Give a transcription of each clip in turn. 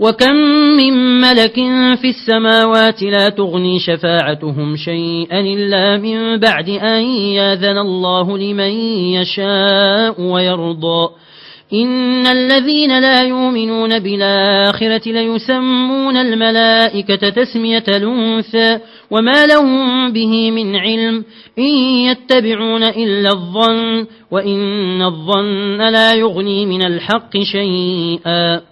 وكم من ملك في السماوات لا تغني شفاعتهم شيئا إلا من بعد أن ياذن الله لمن يشاء ويرضى. إن الذين لا يؤمنون بالآخرة ليسمون الملائكة تسمية الأنثى وما لهم به من علم إن يتبعون إلا الظن وإن الظن لا يغني من الحق شيئا.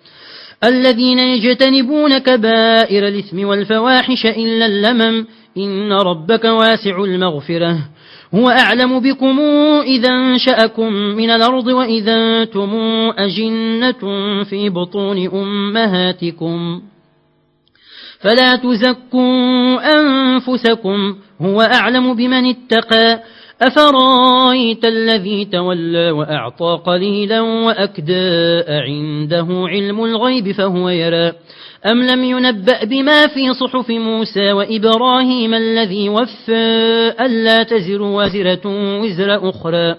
الذين يجتنبون كبائر الإثم والفواحش إلا اللمم إن ربك واسع المغفرة. هو أعلم بكم إذا أنشأكم من الأرض وإذا أنتم أجنة في بطون أمهاتكم. فلا تزكوا أنفسكم هو أعلم بمن اتقى. أفرأيت الذي تولى وأعطى قليلا وأكدى عنده علم الغيب فهو يرى؟ أم لم ينبأ بما في صحف موسى وإبراهيم الذي وفى ألا تزر وزرة وزر أخرى؟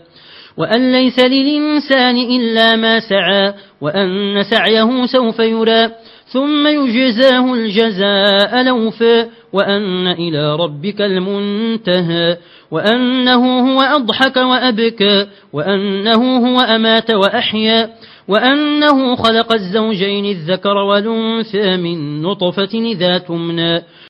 وأن ليس للإنسان إلا ما سعى وأن سعيه سوف يرى؟ ثم يجزاه الجزاء لوفا وأن إلى ربك المنتهى وأنه هو أضحك وأبكى وأنه هو أمات وأحيا وأنه خلق الزوجين الذكر والأنثى من نطفة ذات تمنى